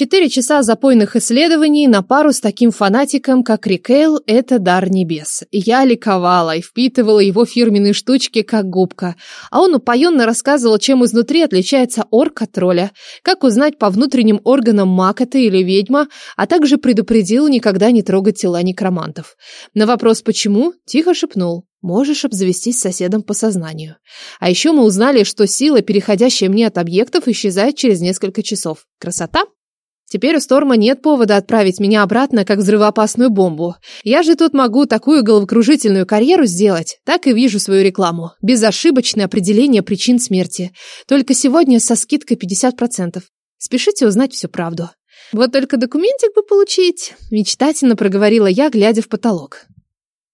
Четыре часа запойных исследований на пару с таким фанатиком, как Рикейл, это дар небес. Я ликовала и впитывала его фирменные штучки, как губка. А он упоенно рассказывал, чем изнутри отличается орк от тролля, как узнать по внутренним органам маг это или ведьма, а также предупредил никогда не трогать тела некромантов. На вопрос «почему?» тихо шепнул. Можешь обзавестись соседом по сознанию. А еще мы узнали, что сила, переходящая мне от объектов, исчезает через несколько часов. Красота? Теперь у Сторма нет повода отправить меня обратно, как взрывоопасную бомбу. Я же тут могу такую головокружительную карьеру сделать. Так и вижу свою рекламу. Безошибочное определение причин смерти. Только сегодня со скидкой 50%. Спешите узнать всю правду. Вот только документик бы получить. Мечтательно проговорила я, глядя в потолок.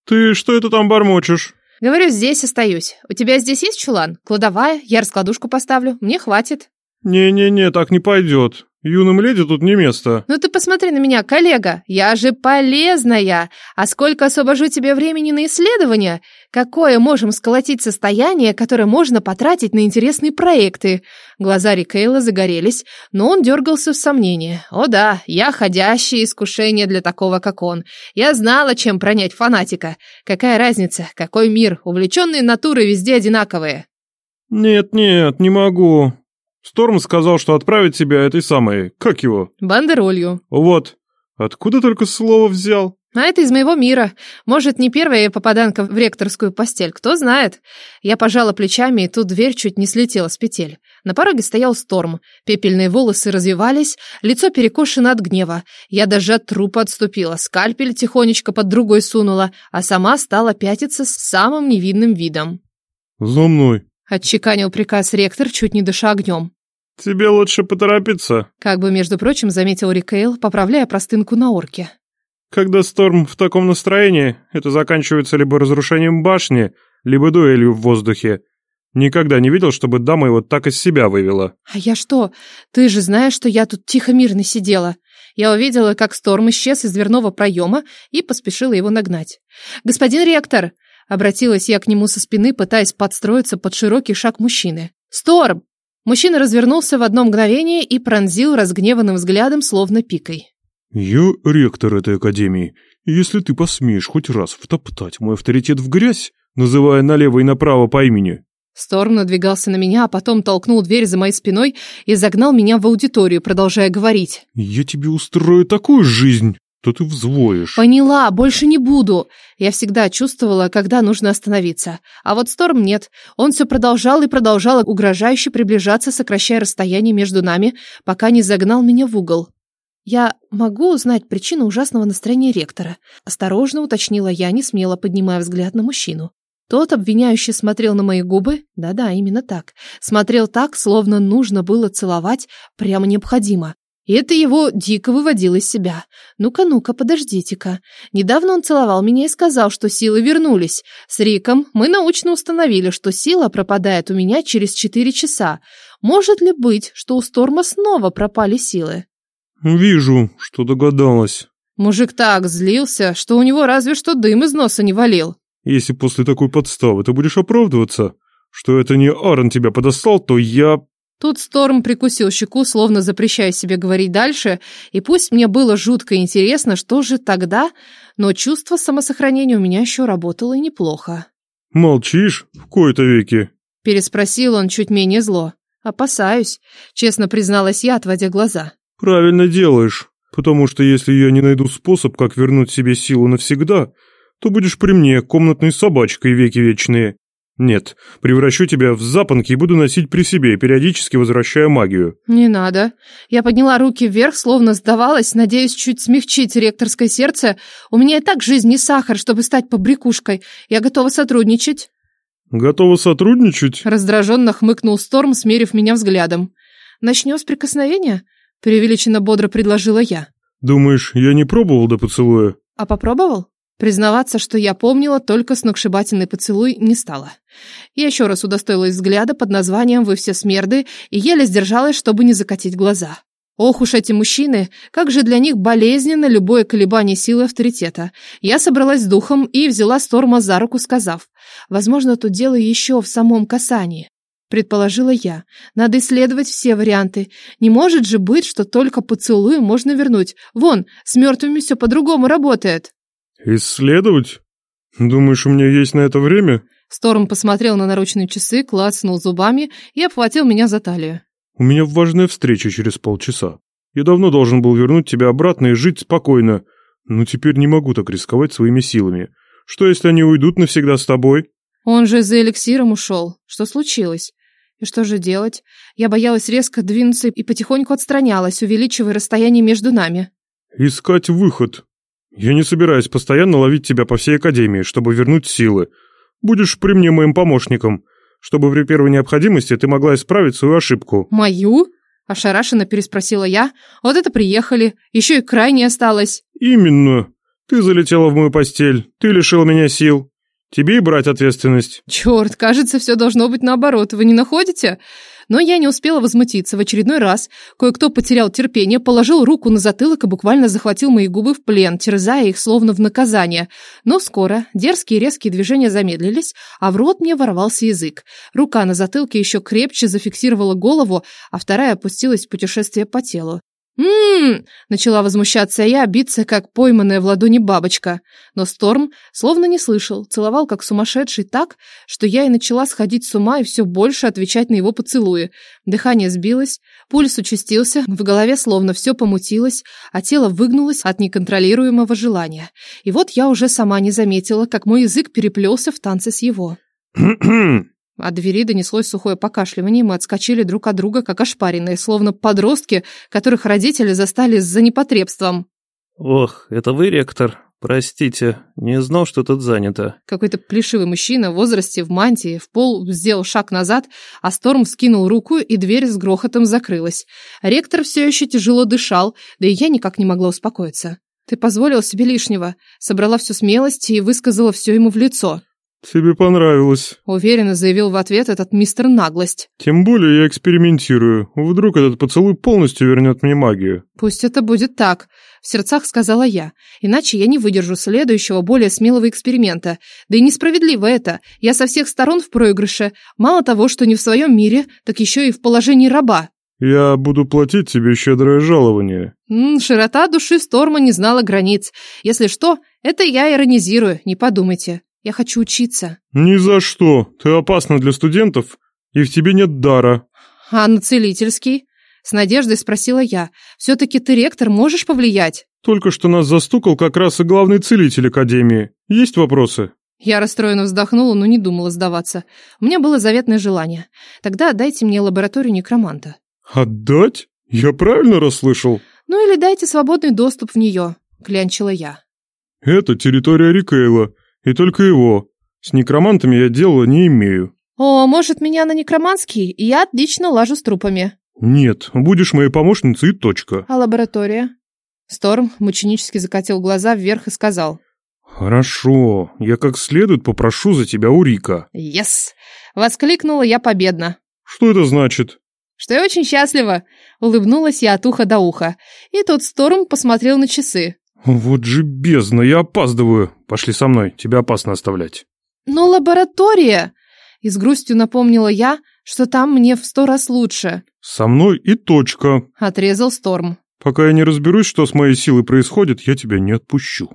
«Ты что это там бормочешь?» Говорю, здесь остаюсь. У тебя здесь есть чулан? Кладовая? Я раскладушку поставлю. Мне хватит. «Не-не-не, так не пойдет. Юным леди тут не место. Ну ты посмотри на меня, коллега. Я же полезная. А сколько освобожу тебе времени на исследования? Какое можем сколотить состояние, которое можно потратить на интересные проекты? Глаза Рикейла загорелись, но он дергался в сомнении. О да, я ходящее искушение для такого, как он. Я знала, чем пронять фанатика. Какая разница, какой мир? Увлеченные натуры везде одинаковые. Нет-нет, не могу. Сторм сказал, что отправит тебя этой самой, как его? Бандеролью. Вот. Откуда только слово взял? А это из моего мира. Может, не первая попаданка в ректорскую постель, кто знает. Я пожала плечами, и тут дверь чуть не слетела с петель. На пороге стоял Сторм. Пепельные волосы развивались, лицо перекошено от гнева. Я даже от трупа отступила, скальпель тихонечко под другой сунула, а сама стала пятиться с самым невидным видом. «За мной», — отчеканил приказ ректор, чуть не дыша огнем. «Тебе лучше поторопиться», — как бы, между прочим, заметил Рикейл, поправляя простынку на орке. «Когда Сторм в таком настроении, это заканчивается либо разрушением башни, либо дуэлью в воздухе. Никогда не видел, чтобы дама его так из себя вывела». «А я что? Ты же знаешь, что я тут тихо-мирно сидела». Я увидела, как Сторм исчез из дверного проема и поспешила его нагнать. «Господин ректор!» — обратилась я к нему со спины, пытаясь подстроиться под широкий шаг мужчины. «Сторм! Мужчина развернулся в одно мгновение и пронзил разгневанным взглядом, словно пикой. «Я ректор этой академии. Если ты посмеешь хоть раз втоптать мой авторитет в грязь, называя налево и направо по имени...» Сторм надвигался на меня, а потом толкнул дверь за моей спиной и загнал меня в аудиторию, продолжая говорить. «Я тебе устрою такую жизнь, то ты взвоишь. Поняла, больше не буду. Я всегда чувствовала, когда нужно остановиться. А вот Сторм нет. Он все продолжал и продолжал угрожающе приближаться, сокращая расстояние между нами, пока не загнал меня в угол. «Я могу узнать причину ужасного настроения ректора?» Осторожно уточнила я, не смело поднимая взгляд на мужчину. Тот обвиняющий смотрел на мои губы, да-да, именно так. Смотрел так, словно нужно было целовать, прямо необходимо. И это его дико выводило из себя. Ну-ка, ну-ка, подождите-ка. Недавно он целовал меня и сказал, что силы вернулись. С Риком мы научно установили, что сила пропадает у меня через четыре часа. Может ли быть, что у Сторма снова пропали силы? Вижу, что догадалась. Мужик так злился, что у него разве что дым из носа не валил. Если после такой подставы ты будешь оправдываться, что это не Аарон тебя подослал, то я... Тут Сторм прикусил щеку, словно запрещая себе говорить дальше, и пусть мне было жутко интересно, что же тогда, но чувство самосохранения у меня еще работало и неплохо. «Молчишь в кои-то веки?» Переспросил он чуть менее зло. «Опасаюсь», — честно призналась я, отводя глаза. «Правильно делаешь, потому что если я не найду способ, как вернуть себе силу навсегда, то будешь при мне комнатной собачкой веки вечные. Нет, превращу тебя в запонки и буду носить при себе, периодически возвращая магию. Не надо. Я подняла руки вверх, словно сдавалась, надеюсь чуть смягчить ректорское сердце. У меня и так жизнь не сахар, чтобы стать побрякушкой. Я готова сотрудничать. Готова сотрудничать? Раздраженно хмыкнул Сторм, смерив меня взглядом. Начнем с прикосновения? Преувеличенно бодро предложила я. Думаешь, я не пробовал до поцелуя? А попробовал? Признаваться, что я помнила только сногсшибательный поцелуй, не стала. Я еще раз удостоилась взгляда под названием «Вы все смерды» и еле сдержалась, чтобы не закатить глаза. Ох уж эти мужчины, как же для них болезненно любое колебание силы авторитета. Я собралась с духом и взяла Сторма за руку, сказав, возможно, тут дело еще в самом касании. предположила я. Надо исследовать все варианты. Не может же быть, что только поцелуем можно вернуть. Вон, с мертвыми все по-другому работает. Исследовать? Думаешь, у меня есть на это время? Сторм посмотрел на наручные часы, клацнул зубами и обхватил меня за талию. У меня важная встреча через полчаса. Я давно должен был вернуть тебя обратно и жить спокойно, но теперь не могу так рисковать своими силами. Что, если они уйдут навсегда с тобой? Он же за эликсиром ушел. Что случилось? И что же делать? Я боялась резко двинуться и потихоньку отстранялась, увеличивая расстояние между нами. Искать выход. Я не собираюсь постоянно ловить тебя по всей Академии, чтобы вернуть силы. Будешь при мне моим помощником, чтобы при первой необходимости ты могла исправить свою ошибку. Мою? Ошарашенно переспросила я. Вот это приехали. Еще и край не осталось. Именно. Ты залетела в мою постель. Ты лишила меня сил. Тебе и брать ответственность. Черт, кажется, все должно быть наоборот. Вы не находите? Но я не успела возмутиться. В очередной раз кое-кто потерял терпение, положил руку на затылок и буквально захватил мои губы в плен, терзая их словно в наказание. Но скоро дерзкие резкие движения замедлились, а в рот мне ворвался язык. Рука на затылке еще крепче зафиксировала голову, а вторая опустилась в путешествие по телу. «М-м-м!» начала возмущаться я, биться, как пойманная в ладони бабочка. Но Сторм словно не слышал, целовал как сумасшедший так, что я и начала сходить с ума и все больше отвечать на его поцелуи. Дыхание сбилось, пульс участился, в голове словно все помутилось, а тело выгнулось от неконтролируемого желания. И вот я уже сама не заметила, как мой язык переплелся в танце с его. От двери донеслось сухое покашливание, и мы отскочили друг от друга, как ошпаренные, словно подростки, которых родители застали за непотребством. «Ох, это вы, ректор? Простите, не знал, что тут занято». Какой-то плешивый мужчина в возрасте, в мантии, в пол сделал шаг назад, а Сторм скинул руку, и дверь с грохотом закрылась. Ректор все еще тяжело дышал, да и я никак не могла успокоиться. «Ты позволил себе лишнего», собрала всю смелость и высказала все ему в лицо. «Тебе понравилось», — уверенно заявил в ответ этот мистер Наглость. «Тем более я экспериментирую. Вдруг этот поцелуй полностью вернет мне магию». «Пусть это будет так», — в сердцах сказала я. «Иначе я не выдержу следующего, более смелого эксперимента. Да и несправедливо это. Я со всех сторон в проигрыше. Мало того, что не в своем мире, так еще и в положении раба». «Я буду платить тебе щедрое жалование». М -м, широта души Сторма не знала границ. Если что, это я иронизирую, не подумайте. Я хочу учиться. Ни за что. Ты опасна для студентов, и в тебе нет дара. А на целительский? С надеждой спросила я. Все-таки ты ректор, можешь повлиять? Только что нас застукал как раз и главный целитель Академии. Есть вопросы? Я расстроенно вздохнула, но не думала сдаваться. У меня было заветное желание. Тогда отдайте мне лабораторию некроманта. Отдать? Я правильно расслышал? Ну или дайте свободный доступ в нее, клянчила я. Это территория Рикейла. И только его. С некромантами я дела не имею. О, может, меня на некроманский? Я отлично лажу с трупами. Нет, будешь моей помощницей и точка. А лаборатория? Сторм мученически закатил глаза вверх и сказал. Хорошо, я как следует попрошу за тебя у Рика. Yes! Воскликнула я победно. Что это значит? Что я очень счастлива. Улыбнулась я от уха до уха. И тот Сторм посмотрел на часы. «Вот же бездна, я опаздываю. Пошли со мной, тебя опасно оставлять». «Но лаборатория!» И с грустью напомнила я, что там мне в сто раз лучше. «Со мной и точка», — отрезал Сторм. «Пока я не разберусь, что с моей силой происходит, я тебя не отпущу».